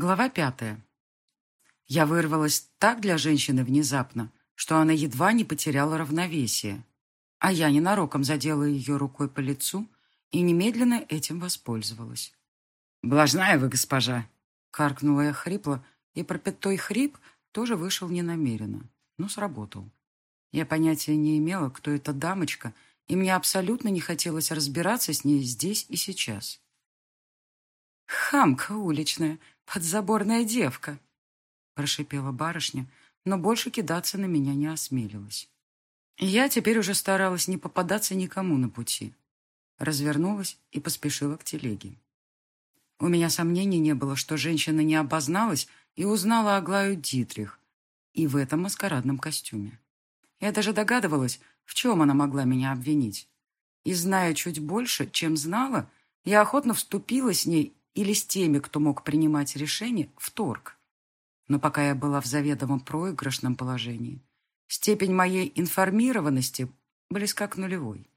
Глава пятая. Я вырвалась так для женщины внезапно, что она едва не потеряла равновесие. А я ненароком задела ее рукой по лицу и немедленно этим воспользовалась. «Блажная вы, госпожа!» — каркнула я хрипло, и пропятой хрип тоже вышел ненамеренно, но сработал. Я понятия не имела, кто эта дамочка, и мне абсолютно не хотелось разбираться с ней здесь и сейчас. «Хамка уличная!» «Подзаборная девка!» Прошипела барышня, но больше кидаться на меня не осмелилась. Я теперь уже старалась не попадаться никому на пути. Развернулась и поспешила к телеге. У меня сомнений не было, что женщина не обозналась и узнала Аглаю Дитрих и в этом маскарадном костюме. Я даже догадывалась, в чем она могла меня обвинить. И, зная чуть больше, чем знала, я охотно вступила с ней или с теми, кто мог принимать решения, в торг. Но пока я была в заведомом проигрышном положении, степень моей информированности близка к нулевой.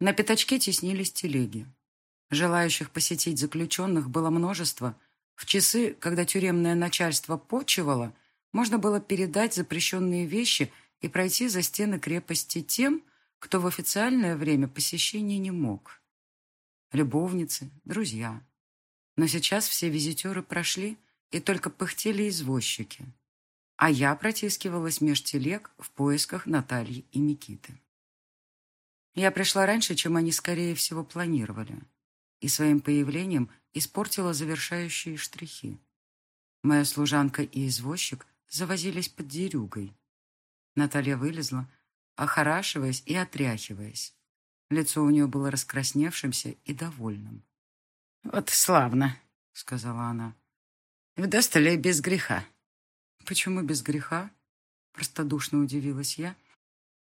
На пятачке теснились телеги. Желающих посетить заключенных было множество. В часы, когда тюремное начальство почивало, можно было передать запрещенные вещи и пройти за стены крепости тем, кто в официальное время посещения не мог. Любовницы, друзья, но сейчас все визитеры прошли, и только пыхтели извозчики. А я протискивалась меж телег в поисках Натальи и Никиты. Я пришла раньше, чем они, скорее всего, планировали, и своим появлением испортила завершающие штрихи. Моя служанка и извозчик завозились под дерюгой. Наталья вылезла, охорашиваясь и отряхиваясь. Лицо у нее было раскрасневшимся и довольным. «Вот славно», — сказала она. «Вдостали без греха». «Почему без греха?» — простодушно удивилась я,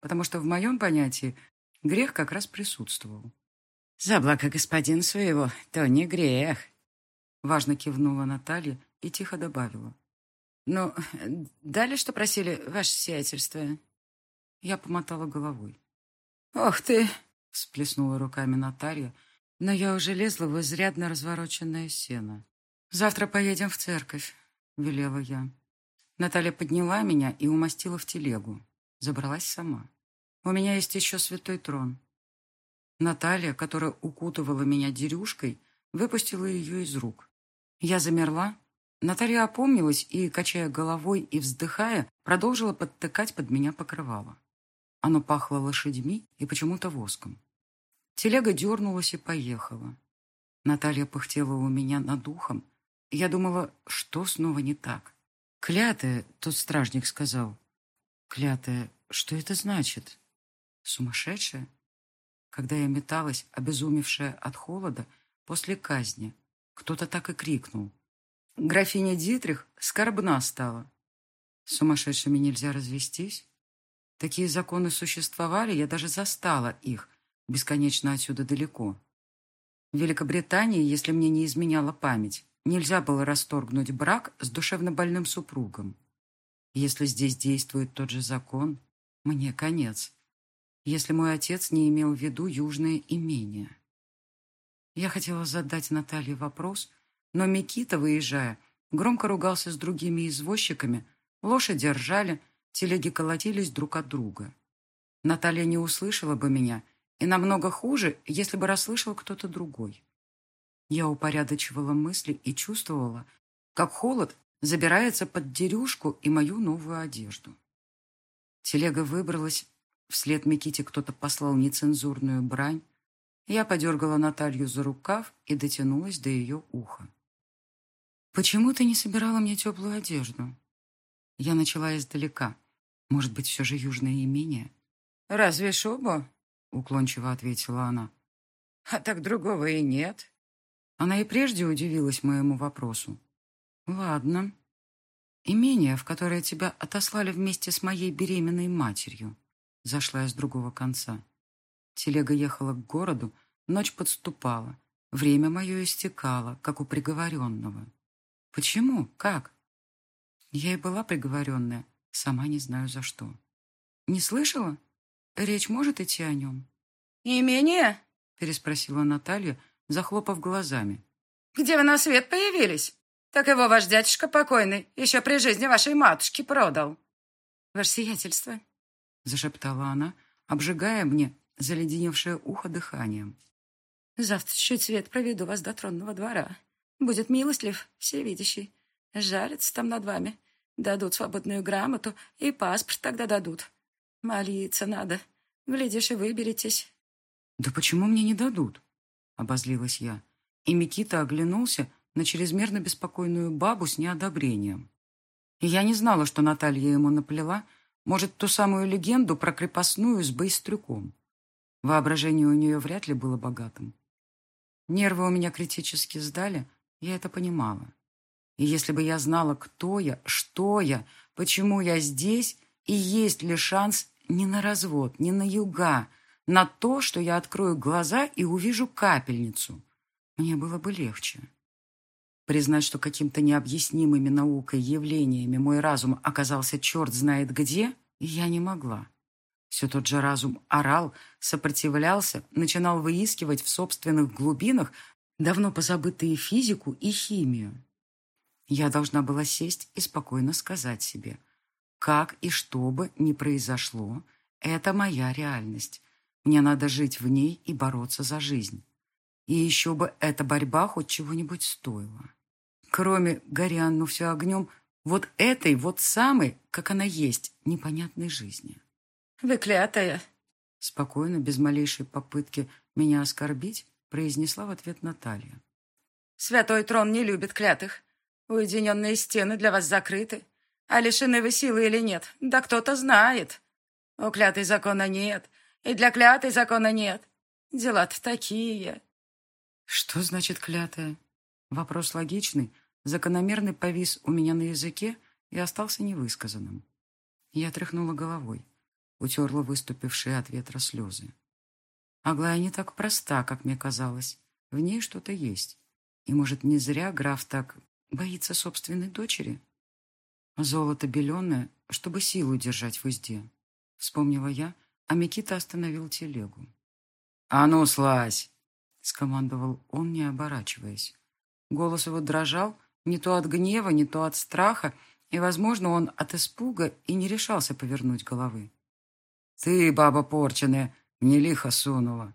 потому что в моем понятии грех как раз присутствовал. «За благо господин своего, то не грех», — важно кивнула Наталья и тихо добавила. «Ну, дали, что просили, ваше сиятельство?» Я помотала головой. «Ох ты!» — всплеснула руками Наталья, — но я уже лезла в изрядно развороченное сено. «Завтра поедем в церковь», — велела я. Наталья подняла меня и умастила в телегу. Забралась сама. «У меня есть еще святой трон». Наталья, которая укутывала меня дерюшкой, выпустила ее из рук. Я замерла. Наталья опомнилась и, качая головой и вздыхая, продолжила подтыкать под меня покрывало. Оно пахло лошадьми и почему-то воском. Телега дернулась и поехала. Наталья пыхтела у меня над ухом. Я думала, что снова не так. «Клятая», — тот стражник сказал. «Клятая, что это значит? Сумасшедшая?» Когда я металась, обезумевшая от холода, после казни, кто-то так и крикнул. Графиня Дитрих скорбна стала. Сумасшедшими нельзя развестись? Такие законы существовали, я даже застала их, бесконечно отсюда далеко. В Великобритании, если мне не изменяла память, нельзя было расторгнуть брак с душевно больным супругом. Если здесь действует тот же закон, мне конец. Если мой отец не имел в виду южное имение. Я хотела задать Наталье вопрос, но Микита, выезжая, громко ругался с другими извозчиками, лошади ржали, телеги колотились друг от друга. Наталья не услышала бы меня и намного хуже, если бы расслышал кто-то другой. Я упорядочивала мысли и чувствовала, как холод забирается под дерюшку и мою новую одежду. Телега выбралась, вслед Миките кто-то послал нецензурную брань. Я подергала Наталью за рукав и дотянулась до ее уха. «Почему ты не собирала мне теплую одежду?» Я начала издалека. Может быть, все же южное имение? «Разве шубу?» — уклончиво ответила она. «А так другого и нет». Она и прежде удивилась моему вопросу. «Ладно. Имение, в которое тебя отослали вместе с моей беременной матерью», зашла я с другого конца. Телега ехала к городу, ночь подступала. Время мое истекало, как у приговоренного. Почему? Как? Я и была приговоренная, сама не знаю за что. Не слышала? Речь может идти о нем?» «Имение?» — переспросила Наталья, захлопав глазами. «Где вы на свет появились?» Так его ваш дядюшка покойный еще при жизни вашей матушки продал. Ваше сиятельство, зашептала она, обжигая мне заледеневшее ухо дыханием. Завтра чуть свет проведу вас до тронного двора. Будет милостлив, всевидящий. Жарится там над вами. Дадут свободную грамоту, и паспорт тогда дадут. Молиться надо. Глядишь, и выберетесь. «Да почему мне не дадут?» — обозлилась я. И Микита оглянулся на чрезмерно беспокойную бабу с неодобрением. Я не знала, что Наталья ему наплела, может, ту самую легенду про крепостную с Бейстрюком. Воображение у нее вряд ли было богатым. Нервы у меня критически сдали, я это понимала. И если бы я знала, кто я, что я, почему я здесь, и есть ли шанс не на развод, не на юга, на то, что я открою глаза и увижу капельницу, мне было бы легче. Признать, что каким-то необъяснимыми наукой явлениями мой разум оказался черт знает где, я не могла. Все тот же разум орал, сопротивлялся, начинал выискивать в собственных глубинах давно позабытые физику и химию. Я должна была сесть и спокойно сказать себе, как и что бы ни произошло, это моя реальность. Мне надо жить в ней и бороться за жизнь. И еще бы эта борьба хоть чего-нибудь стоила. Кроме «Гори Анну все огнем», вот этой вот самой, как она есть, непонятной жизни. «Вы клятая!» Спокойно, без малейшей попытки меня оскорбить, произнесла в ответ Наталья. «Святой трон не любит клятых. Уединенные стены для вас закрыты. А лишены вы силы или нет, да кто-то знает. У клятой закона нет, и для клятой закона нет. Дела-то такие». «Что значит клятая?» Вопрос логичный, закономерный повис у меня на языке и остался невысказанным. Я тряхнула головой, утерла выступившие от ветра слезы. Аглая не так проста, как мне казалось. В ней что-то есть. И, может, не зря граф так боится собственной дочери? Золото беленое, чтобы силу держать в узде. Вспомнила я, а Микита остановил телегу. «А ну, слазь!» — скомандовал он, не оборачиваясь. Голос его дрожал не то от гнева, не то от страха, и, возможно, он от испуга и не решался повернуть головы. «Ты, баба порченая, мне лихо сунула.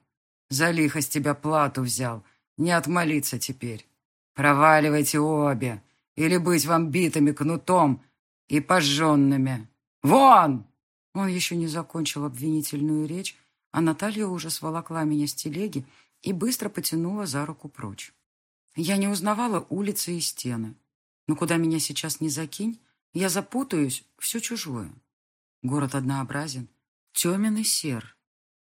За лихо с тебя плату взял. Не отмолиться теперь. Проваливайте обе, или быть вам битыми кнутом и пожженными. Вон!» Он еще не закончил обвинительную речь, а Наталья уже сволокла меня с телеги и быстро потянула за руку прочь. Я не узнавала улицы и стены. Но куда меня сейчас не закинь, я запутаюсь, все чужое. Город однообразен, темен и сер.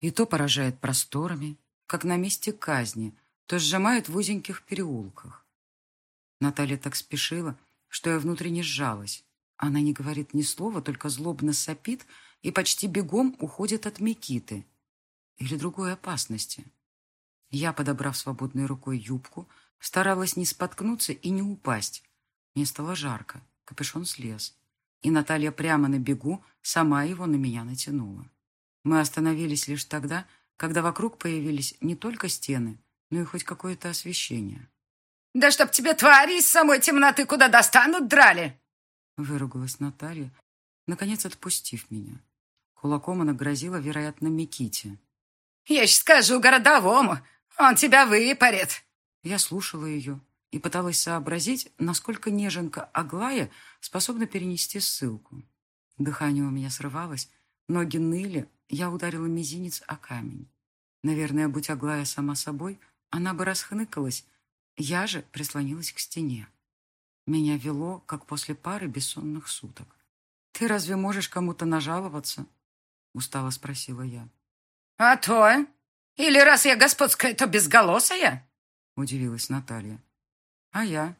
И то поражает просторами, как на месте казни, то сжимает в узеньких переулках. Наталья так спешила, что я внутренне сжалась. Она не говорит ни слова, только злобно сопит и почти бегом уходит от Микиты или другой опасности. Я, подобрав свободной рукой юбку, старалась не споткнуться и не упасть. Мне стало жарко, капюшон слез, и Наталья прямо на бегу сама его на меня натянула. Мы остановились лишь тогда, когда вокруг появились не только стены, но и хоть какое-то освещение. «Да чтоб тебе твари из самой темноты куда достанут, драли!» Выругалась Наталья, наконец отпустив меня. Кулаком она грозила, вероятно, Миките. «Я ж скажу городовому, он тебя выпарит!» Я слушала ее и пыталась сообразить, насколько неженка Аглая способна перенести ссылку. Дыхание у меня срывалось, ноги ныли, я ударила мизинец о камень. Наверное, будь Аглая сама собой, она бы расхныкалась. Я же прислонилась к стене. Меня вело, как после пары бессонных суток. «Ты разве можешь кому-то нажаловаться?» — устало спросила я. «А то? Или раз я господская, то безголосая?» — удивилась Наталья. «А я?»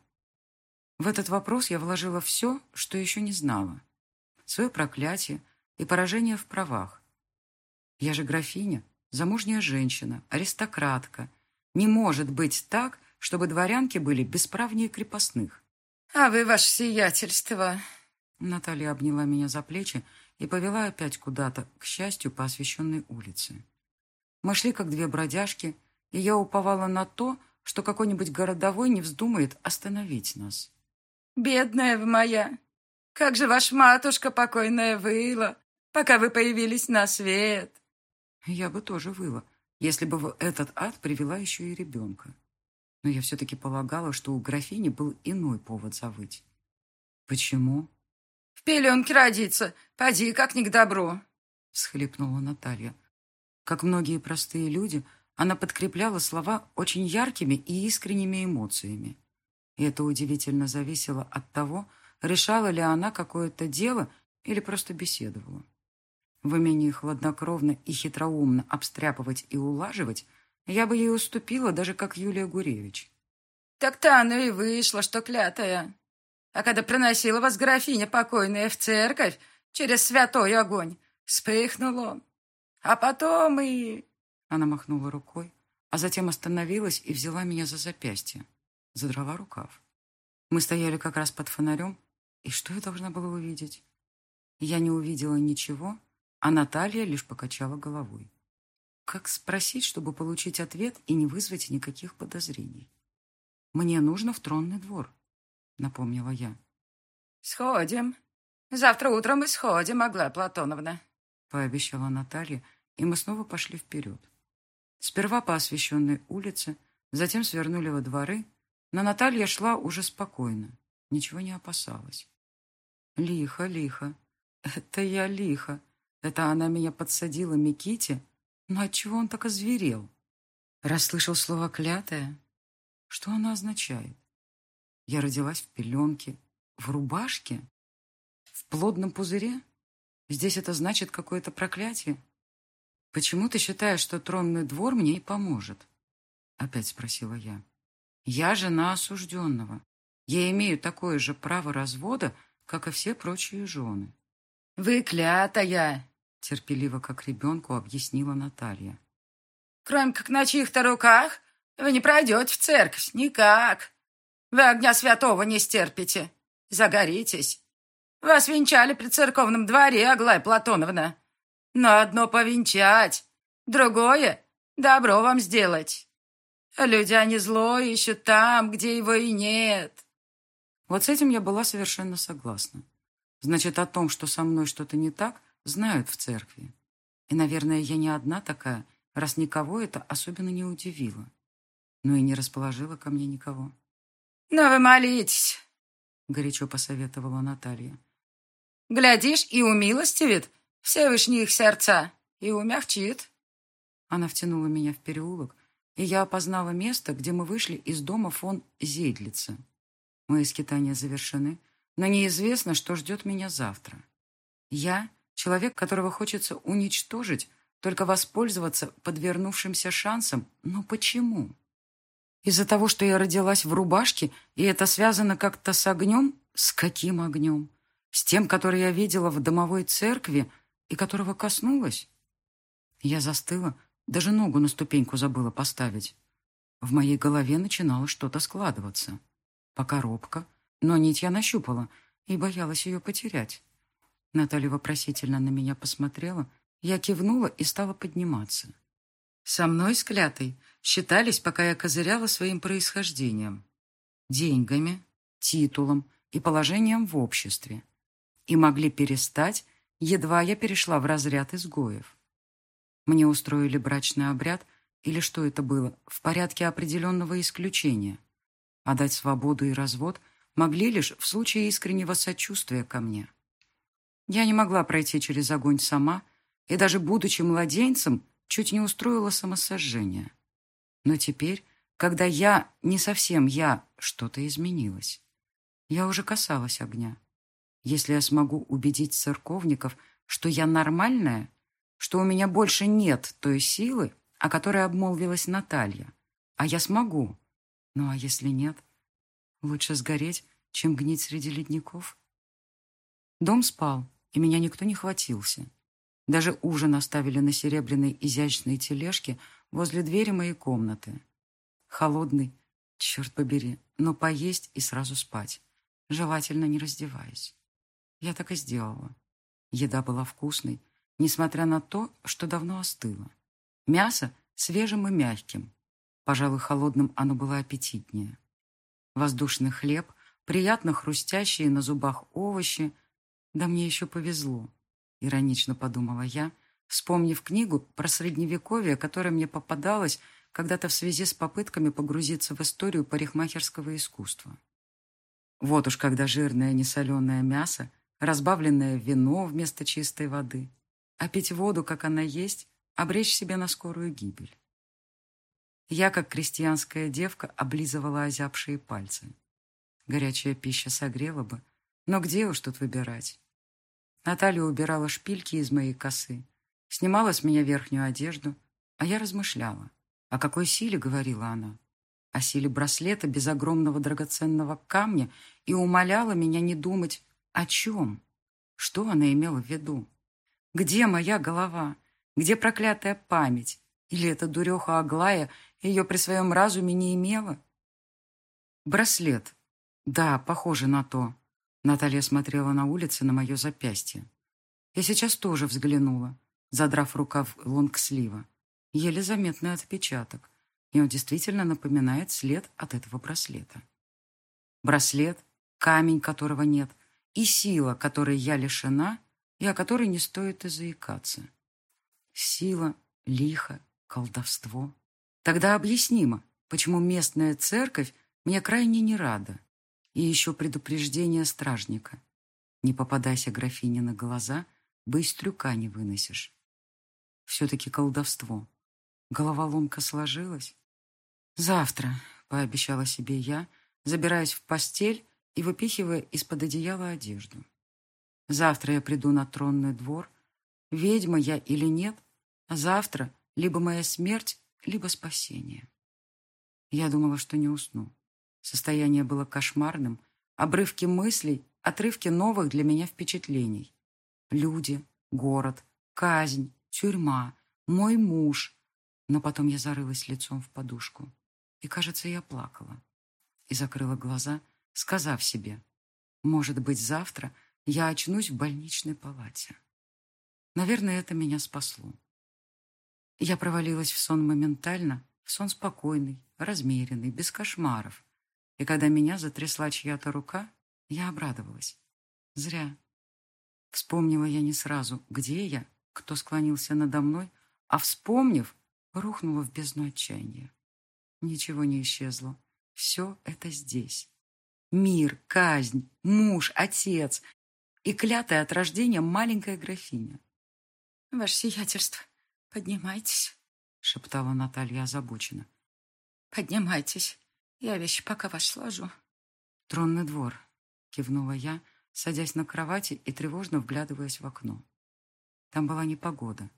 В этот вопрос я вложила все, что еще не знала. Свое проклятие и поражение в правах. Я же графиня, замужняя женщина, аристократка. Не может быть так, чтобы дворянки были бесправнее крепостных. «А вы, ваше сиятельство...» Наталья обняла меня за плечи и повела опять куда-то, к счастью, по освещенной улице. Мы шли, как две бродяжки, и я уповала на то, что какой-нибудь городовой не вздумает остановить нас. Бедная вы моя! Как же ваша матушка покойная выла, пока вы появились на свет!» Я бы тоже выла, если бы в этот ад привела еще и ребенка. Но я все-таки полагала, что у графини был иной повод завыть. «Почему?» «В пеленке родиться, поди как не к добру», — всхлипнула Наталья. Как многие простые люди, она подкрепляла слова очень яркими и искренними эмоциями. И это удивительно зависело от того, решала ли она какое-то дело или просто беседовала. В умении хладнокровно и хитроумно обстряпывать и улаживать я бы ей уступила, даже как Юлия Гуревич. Так-то оно и вышло, что клятая. А когда проносила вас графиня покойная в церковь через святой огонь, вспыхнул он. А потом и... Она махнула рукой, а затем остановилась и взяла меня за запястье. Задрала рукав. Мы стояли как раз под фонарем, и что я должна была увидеть? Я не увидела ничего, а Наталья лишь покачала головой. Как спросить, чтобы получить ответ и не вызвать никаких подозрений? «Мне нужно в тронный двор», — напомнила я. «Сходим. Завтра утром мы сходим, Аглая Платоновна», — пообещала Наталья, и мы снова пошли вперед. Сперва по освещенной улице, затем свернули во дворы, но Наталья шла уже спокойно, ничего не опасалась. «Лихо, лихо. Это я лихо. Это она меня подсадила Миките, но отчего он так озверел? Расслышал слово «клятая». Что она означает? Я родилась в пеленке, в рубашке, в плодном пузыре? Здесь это значит какое-то проклятие? Почему ты считаешь, что тронный двор мне и поможет? Опять спросила я. Я жена осужденного. Я имею такое же право развода, как и все прочие жены. Вы клятая, терпеливо, как ребенку, объяснила Наталья. «Кроме как на чьих-то руках, вы не пройдете в церковь никак. Вы огня святого не стерпите. Загоритесь. Вас венчали при церковном дворе, Аглая Платоновна. Но одно повенчать, другое — добро вам сделать. Люди, они зло ищут там, где его и нет». Вот с этим я была совершенно согласна. Значит, о том, что со мной что-то не так, знают в церкви. И, наверное, я не одна такая, раз никого это особенно не удивило. Но и не расположила ко мне никого. «Но вы молитесь», — горячо посоветовала Наталья. «Глядишь, и умилостивит Всевышний их сердца, и умягчит». Она втянула меня в переулок, и я опознала место, где мы вышли из дома фон Зейдлица. Мои скитания завершены, но неизвестно, что ждет меня завтра. Я Человек, которого хочется уничтожить, только воспользоваться подвернувшимся шансом. Но почему? Из-за того, что я родилась в рубашке, и это связано как-то с огнем? С каким огнем? С тем, который я видела в домовой церкви и которого коснулась? Я застыла, даже ногу на ступеньку забыла поставить. В моей голове начинало что-то складываться. Пока робко, но нить я нащупала и боялась ее потерять. Наталья вопросительно на меня посмотрела. Я кивнула и стала подниматься. Со мной с считались, пока я козыряла своим происхождением. Деньгами, титулом и положением в обществе. И могли перестать, едва я перешла в разряд изгоев. Мне устроили брачный обряд, или что это было, в порядке определенного исключения. А дать свободу и развод могли лишь в случае искреннего сочувствия ко мне. Я не могла пройти через огонь сама, и даже будучи младенцем, чуть не устроила самосожжение. Но теперь, когда я, не совсем я, что-то изменилось. Я уже касалась огня. Если я смогу убедить церковников, что я нормальная, что у меня больше нет той силы, о которой обмолвилась Наталья, а я смогу. Ну а если нет, лучше сгореть, чем гнить среди ледников. Дом спал, и меня никто не хватился. Даже ужин оставили на серебряной изящной тележке возле двери моей комнаты. Холодный, черт побери, но поесть и сразу спать, желательно не раздеваясь. Я так и сделала. Еда была вкусной, несмотря на то, что давно остыло. Мясо свежим и мягким. Пожалуй, холодным оно было аппетитнее. Воздушный хлеб приятно хрустящие на зубах овощи. Да мне еще повезло, иронично подумала я, вспомнив книгу про средневековье, которая мне попадалась когда-то в связи с попытками погрузиться в историю парикмахерского искусства. Вот уж когда жирное несоленое мясо, разбавленное вино вместо чистой воды, а пить воду, как она есть, обречь себе на скорую гибель. Я, как крестьянская девка, облизывала озябшие пальцы. Горячая пища согрела бы, но где уж тут выбирать? Наталья убирала шпильки из моей косы, снимала с меня верхнюю одежду, а я размышляла. О какой силе говорила она? О силе браслета без огромного драгоценного камня и умоляла меня не думать о чем? Что она имела в виду? Где моя голова? Где проклятая память? Или эта дуреха Аглая ее при своем разуме не имела? Браслет. Да, похоже на то. Наталья смотрела на улице на мое запястье. Я сейчас тоже взглянула, задрав рукав лонгслива. Еле заметный отпечаток. И он действительно напоминает след от этого браслета. Браслет, камень которого нет, и сила, которой я лишена, и о которой не стоит и заикаться. Сила, лихо, колдовство. Тогда объяснимо, почему местная церковь мне крайне не рада. И еще предупреждение стражника. Не попадайся графине на глаза, быстрюка не выносишь. Все-таки колдовство. Головоломка сложилась. «Завтра», — пообещала себе я, забираясь в постель и выпихивая из-под одеяла одежду. «Завтра я приду на тронный двор. Ведьма я или нет, а завтра либо моя смерть, либо спасение». Я думала, что не усну. Состояние было кошмарным, обрывки мыслей, отрывки новых для меня впечатлений. Люди, город, казнь, тюрьма, мой муж. Но потом я зарылась лицом в подушку. И, кажется, я плакала. И закрыла глаза, сказав себе, может быть, завтра я очнусь в больничной палате. Наверное, это меня спасло. Я провалилась в сон моментально, в сон спокойный, размеренный, без кошмаров. И когда меня затрясла чья-то рука, я обрадовалась. Зря. Вспомнила я не сразу, где я, кто склонился надо мной, а вспомнив, рухнула в бездну отчаяния. Ничего не исчезло. Все это здесь. Мир, казнь, муж, отец и клятая от рождения маленькая графиня. «Ваше сиятельство, поднимайтесь», — шептала Наталья озабоченно. «Поднимайтесь. Я вещи пока вас сложу». «Тронный двор», — кивнула я, садясь на кровати и тревожно вглядываясь в окно. Там была непогода,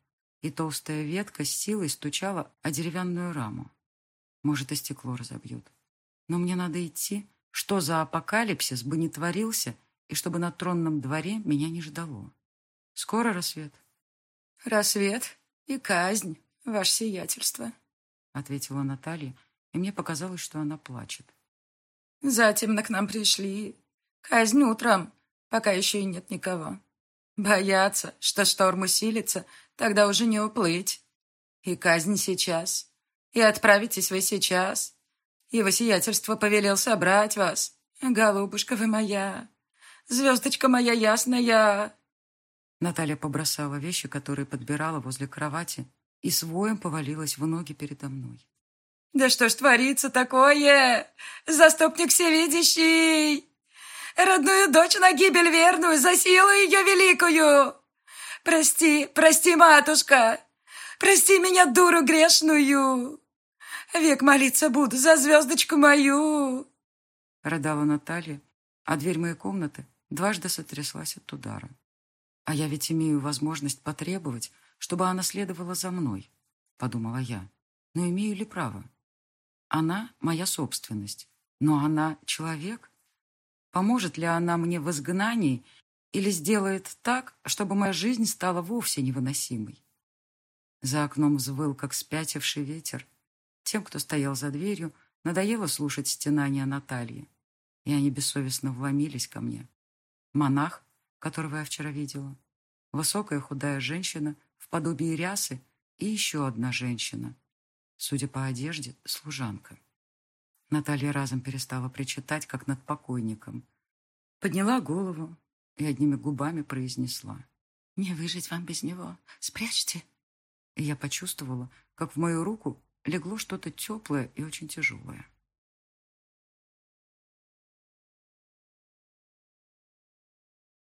и толстая ветка с силой стучала о деревянную раму. Может, и стекло разобьют. Но мне надо идти, что за апокалипсис бы не творился, и чтобы на тронном дворе меня не ждало. Скоро рассвет. «Рассвет и казнь, ваше сиятельство», — ответила Наталья, и мне показалось, что она плачет. Затемно к нам пришли. Казнь утром, пока еще и нет никого. Боятся, что шторм усилится, тогда уже не уплыть. И казнь сейчас. И отправитесь вы сейчас. Его сиятельство повелел собрать вас. Голубушка вы моя. Звездочка моя ясная. Наталья побросала вещи, которые подбирала возле кровати, и своем повалилась в ноги передо мной. Да что ж творится такое? Заступник всевидящий! Родную дочь на гибель верную, за силу ее великую! Прости, прости, матушка! Прости меня, дуру грешную! Век молиться буду за звездочку мою!» Рыдала Наталья, а дверь моей комнаты дважды сотряслась от удара. «А я ведь имею возможность потребовать, чтобы она следовала за мной», — подумала я. «Но имею ли право?» Она моя собственность, но она человек. Поможет ли она мне в изгнании или сделает так, чтобы моя жизнь стала вовсе невыносимой? За окном взвыл, как спятивший ветер. Тем, кто стоял за дверью, надоело слушать стенания Натальи, и они бессовестно вломились ко мне. Монах, которого я вчера видела, высокая худая женщина в подобии рясы и еще одна женщина — Судя по одежде, служанка. Наталья разом перестала причитать, как над покойником. Подняла голову и одними губами произнесла. «Не выжить вам без него. Спрячьте». И я почувствовала, как в мою руку легло что-то теплое и очень тяжелое.